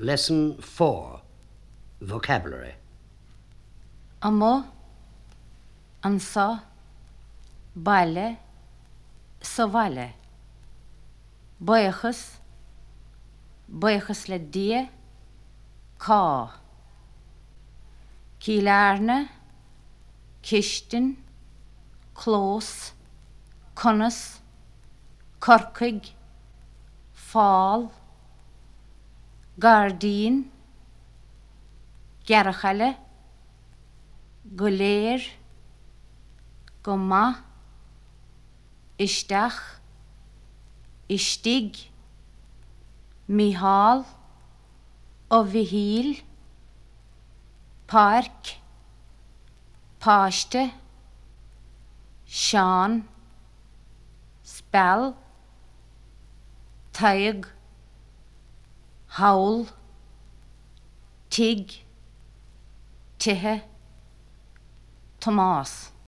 Lesson 4 Vocabulary. Amo, ansa, baile, sovale. Buchas, buchas le die, cá. Cill Airne, Kistin, clós, conas, corcaigh, fáil, Gardín, Gearachale, go léir, go ma, isteach, istig, Mihal, ó bhíhíl, Park, Páiste, Seán, Spell, Taig, Hawl, Tig, Tithe, Tomás.